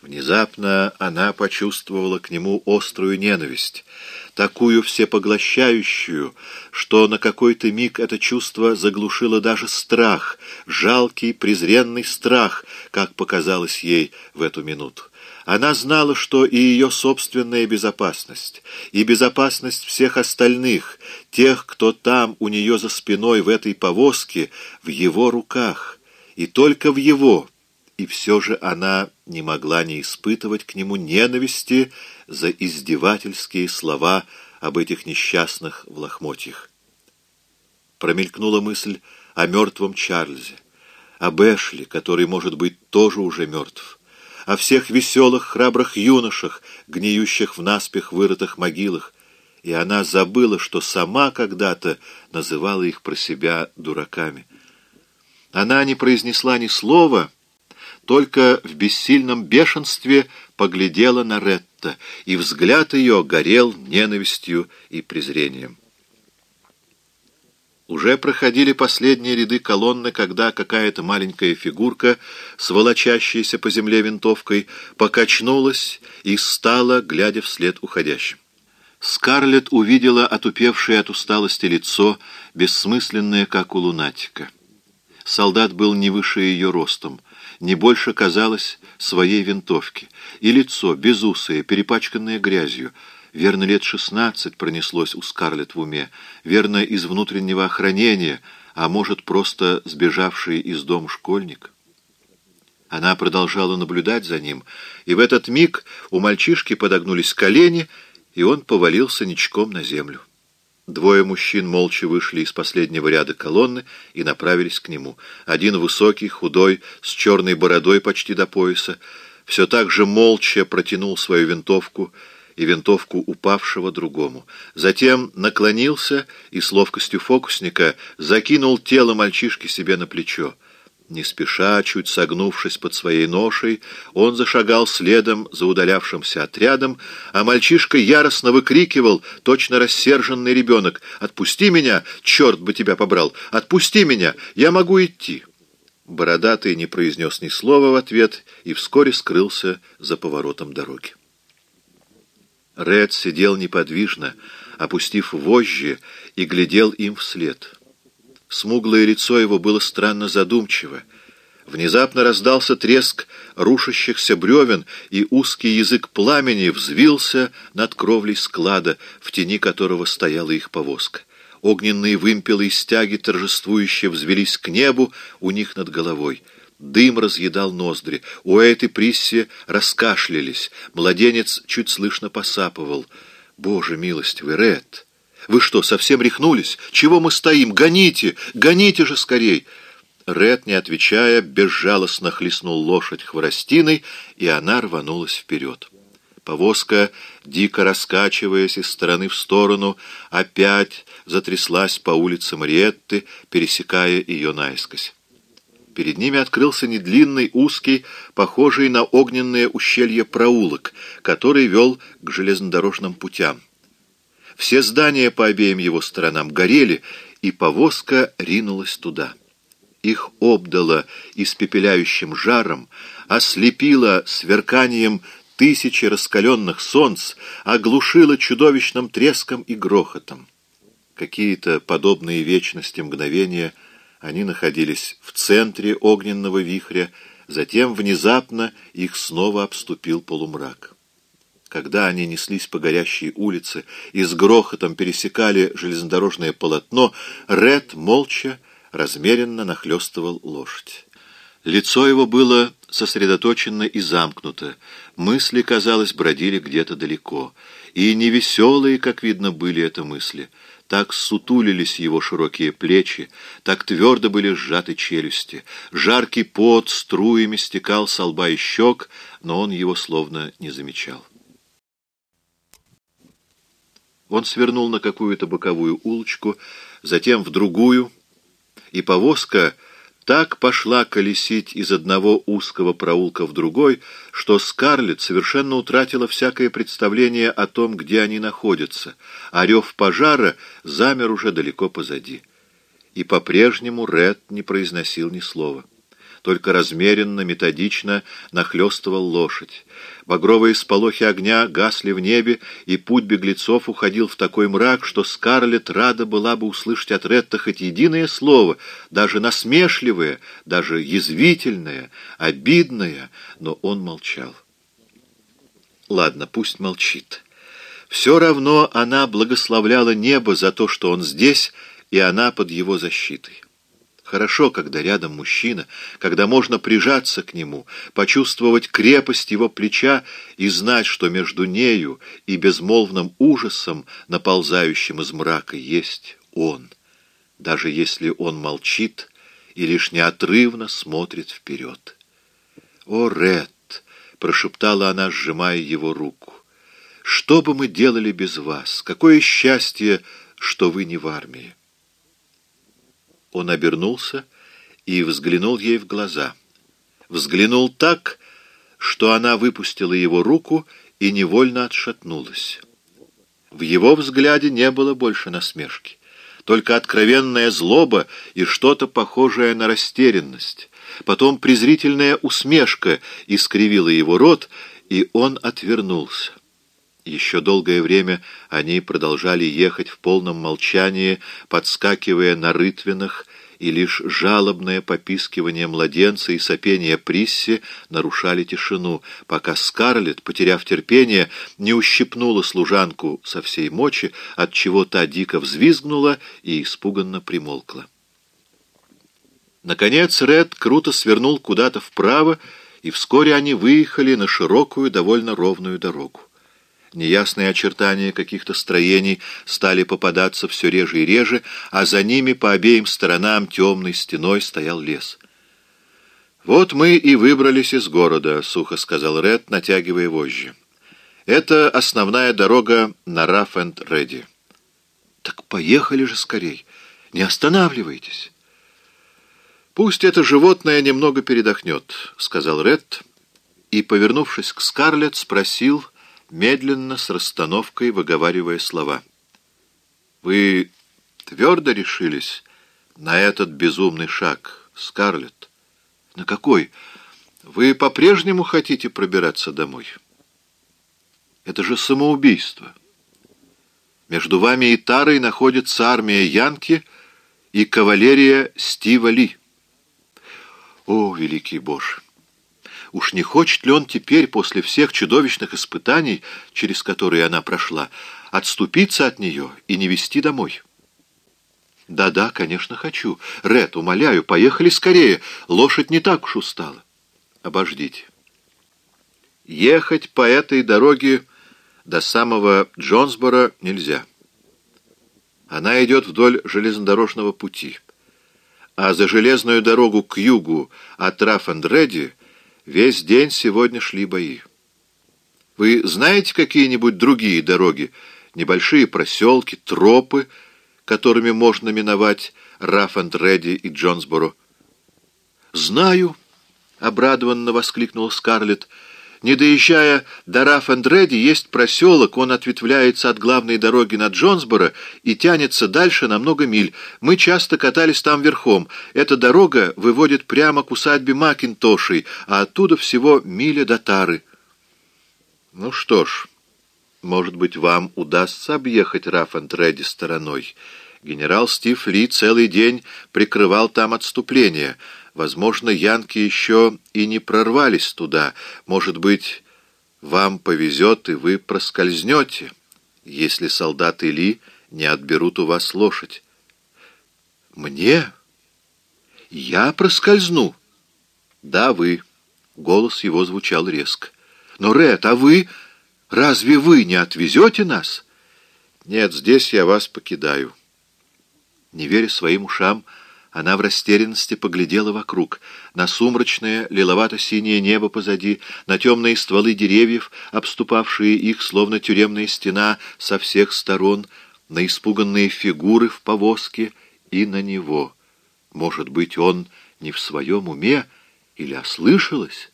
Внезапно она почувствовала к нему острую ненависть, такую всепоглощающую, что на какой-то миг это чувство заглушило даже страх, жалкий, презренный страх, как показалось ей в эту минуту. Она знала, что и ее собственная безопасность, и безопасность всех остальных, тех, кто там у нее за спиной в этой повозке, в его руках, и только в его и все же она не могла не испытывать к нему ненависти за издевательские слова об этих несчастных в лохмотьях. Промелькнула мысль о мертвом Чарльзе, об Эшли, который, может быть, тоже уже мертв, о всех веселых, храбрых юношах, гниющих в наспех вырытых могилах, и она забыла, что сама когда-то называла их про себя дураками. Она не произнесла ни слова — только в бессильном бешенстве поглядела на Ретта, и взгляд ее горел ненавистью и презрением. Уже проходили последние ряды колонны, когда какая-то маленькая фигурка, сволочащаяся по земле винтовкой, покачнулась и стала, глядя вслед уходящим. Скарлетт увидела отупевшее от усталости лицо, бессмысленное, как у лунатика. Солдат был не выше ее ростом не больше казалось своей винтовки, и лицо, безусое, перепачканное грязью, верно, лет шестнадцать пронеслось у Скарлетт в уме, верно, из внутреннего охранения, а может, просто сбежавший из дома школьник. Она продолжала наблюдать за ним, и в этот миг у мальчишки подогнулись колени, и он повалился ничком на землю. Двое мужчин молча вышли из последнего ряда колонны и направились к нему. Один высокий, худой, с черной бородой почти до пояса, все так же молча протянул свою винтовку и винтовку упавшего другому. Затем наклонился и с ловкостью фокусника закинул тело мальчишки себе на плечо. Не спеша, чуть согнувшись под своей ношей, он зашагал следом за удалявшимся отрядом, а мальчишка яростно выкрикивал, точно рассерженный ребенок, «Отпусти меня! Черт бы тебя побрал! Отпусти меня! Я могу идти!» Бородатый не произнес ни слова в ответ и вскоре скрылся за поворотом дороги. Ред сидел неподвижно, опустив вожжи, и глядел им вслед — Смуглое лицо его было странно задумчиво. Внезапно раздался треск рушащихся бревен, и узкий язык пламени взвился над кровлей склада, в тени которого стояла их повозка. Огненные вымпелы и стяги торжествующе взвелись к небу у них над головой. Дым разъедал ноздри. У этой Присси раскашлялись. Младенец чуть слышно посапывал. «Боже милостивый, Ред!» Вы что, совсем рехнулись? Чего мы стоим? Гоните! Гоните же скорей!» Ред, не отвечая, безжалостно хлестнул лошадь хворостиной, и она рванулась вперед. Повозка, дико раскачиваясь из стороны в сторону, опять затряслась по улице Мариетты, пересекая ее наискось. Перед ними открылся недлинный, узкий, похожий на огненное ущелье проулок, который вел к железнодорожным путям. Все здания по обеим его сторонам горели, и повозка ринулась туда. Их обдало испепеляющим жаром, ослепило сверканием тысячи раскаленных солнц, оглушило чудовищным треском и грохотом. Какие-то подобные вечности мгновения они находились в центре огненного вихря, затем внезапно их снова обступил полумрак. Когда они неслись по горящей улице и с грохотом пересекали железнодорожное полотно, Ред молча, размеренно нахлестывал лошадь. Лицо его было сосредоточено и замкнуто, мысли, казалось, бродили где-то далеко, и невеселые, как видно, были это мысли. Так сутулились его широкие плечи, так твердо были сжаты челюсти. Жаркий пот струями стекал с лба и щек, но он его словно не замечал. Он свернул на какую-то боковую улочку, затем в другую, и повозка так пошла колесить из одного узкого проулка в другой, что Скарлетт совершенно утратила всякое представление о том, где они находятся, а рев пожара замер уже далеко позади. И по-прежнему Ред не произносил ни слова. Только размеренно, методично нахлестывал лошадь. Багровые сполохи огня гасли в небе, и путь беглецов уходил в такой мрак, что Скарлетт рада была бы услышать от Ретта хоть единое слово, даже насмешливое, даже язвительное, обидное, но он молчал. Ладно, пусть молчит. Все равно она благословляла небо за то, что он здесь, и она под его защитой. Хорошо, когда рядом мужчина, когда можно прижаться к нему, почувствовать крепость его плеча и знать, что между нею и безмолвным ужасом, наползающим из мрака, есть он, даже если он молчит и лишь неотрывно смотрит вперед. «О, Ред!» — прошептала она, сжимая его руку. «Что бы мы делали без вас? Какое счастье, что вы не в армии!» Он обернулся и взглянул ей в глаза. Взглянул так, что она выпустила его руку и невольно отшатнулась. В его взгляде не было больше насмешки, только откровенная злоба и что-то похожее на растерянность. Потом презрительная усмешка искривила его рот, и он отвернулся. Еще долгое время они продолжали ехать в полном молчании, подскакивая на рытвинах, и лишь жалобное попискивание младенца и сопение Присси нарушали тишину, пока Скарлетт, потеряв терпение, не ущипнула служанку со всей мочи, от чего та дико взвизгнула и испуганно примолкла. Наконец Ред круто свернул куда-то вправо, и вскоре они выехали на широкую, довольно ровную дорогу. Неясные очертания каких-то строений стали попадаться все реже и реже, а за ними по обеим сторонам темной стеной стоял лес. «Вот мы и выбрались из города», — сухо сказал Ред, натягивая вожжи. «Это основная дорога на Раф-энд-Реди». «Так поехали же скорей! Не останавливайтесь!» «Пусть это животное немного передохнет», — сказал Ред, и, повернувшись к Скарлетт, спросил медленно, с расстановкой выговаривая слова. «Вы твердо решились на этот безумный шаг, Скарлетт?» «На какой? Вы по-прежнему хотите пробираться домой?» «Это же самоубийство. Между вами и Тарой находится армия Янки и кавалерия Стива Ли». «О, великий Боже!» Уж не хочет ли он теперь, после всех чудовищных испытаний, через которые она прошла, отступиться от нее и не вести домой? Да-да, конечно, хочу. Ред, умоляю, поехали скорее. Лошадь не так уж устала. Обождите. Ехать по этой дороге до самого Джонсбора нельзя. Она идет вдоль железнодорожного пути. А за железную дорогу к югу от Раффенд-Редди Весь день сегодня шли бои. Вы знаете какие-нибудь другие дороги, небольшие проселки, тропы, которыми можно миновать Рафф-энд-Редди и Джонсборо? «Знаю», — обрадованно воскликнул Скарлетт, — не доезжая до Раф-энд-Реди, есть проселок, он ответвляется от главной дороги на Джонсборо и тянется дальше на много миль. Мы часто катались там верхом. Эта дорога выводит прямо к усадьбе Макинтошей, а оттуда всего миля до Тары. Ну что ж, может быть, вам удастся объехать Раф-энд-Реди стороной. Генерал Стив Ли целый день прикрывал там отступление — Возможно, янки еще и не прорвались туда. Может быть, вам повезет, и вы проскользнете, если солдаты Ли не отберут у вас лошадь. Мне? Я проскользну? Да, вы. Голос его звучал резко. Но, Ред, а вы... Разве вы не отвезете нас? Нет, здесь я вас покидаю. Не веря своим ушам, она в растерянности поглядела вокруг, на сумрачное, лиловато-синее небо позади, на темные стволы деревьев, обступавшие их, словно тюремная стена, со всех сторон, на испуганные фигуры в повозке и на него. Может быть, он не в своем уме или ослышалось?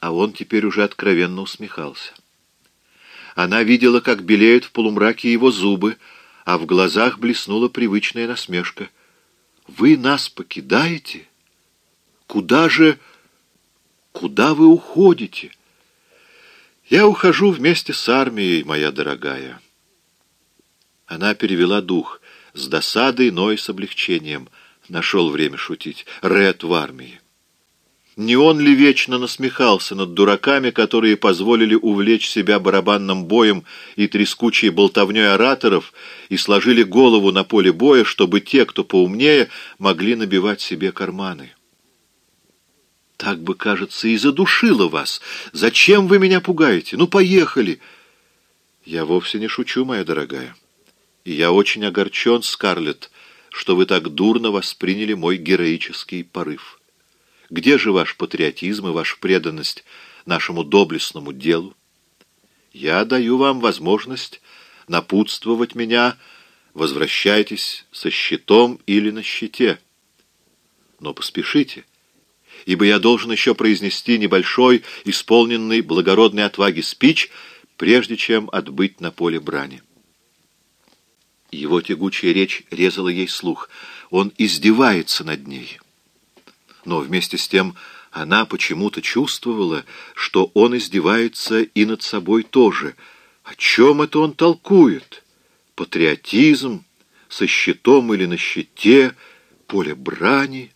А он теперь уже откровенно усмехался. Она видела, как белеют в полумраке его зубы, а в глазах блеснула привычная насмешка. вы нас покидаете? Куда же... Куда вы уходите? Я ухожу вместе с армией, моя дорогая. Она перевела дух с досадой, но и с облегчением. Нашел время шутить. Ред в армии. Не он ли вечно насмехался над дураками, которые позволили увлечь себя барабанным боем и трескучей болтовней ораторов и сложили голову на поле боя, чтобы те, кто поумнее, могли набивать себе карманы? Так бы, кажется, и задушило вас. Зачем вы меня пугаете? Ну, поехали!» «Я вовсе не шучу, моя дорогая. И я очень огорчен, Скарлетт, что вы так дурно восприняли мой героический порыв. Где же ваш патриотизм и ваша преданность нашему доблестному делу? Я даю вам возможность напутствовать меня, возвращайтесь со щитом или на щите. Но поспешите» ибо я должен еще произнести небольшой, исполненный благородной отваги спич, прежде чем отбыть на поле брани. Его тягучая речь резала ей слух. Он издевается над ней. Но вместе с тем она почему-то чувствовала, что он издевается и над собой тоже. О чем это он толкует? Патриотизм, со щитом или на щите, поле брани —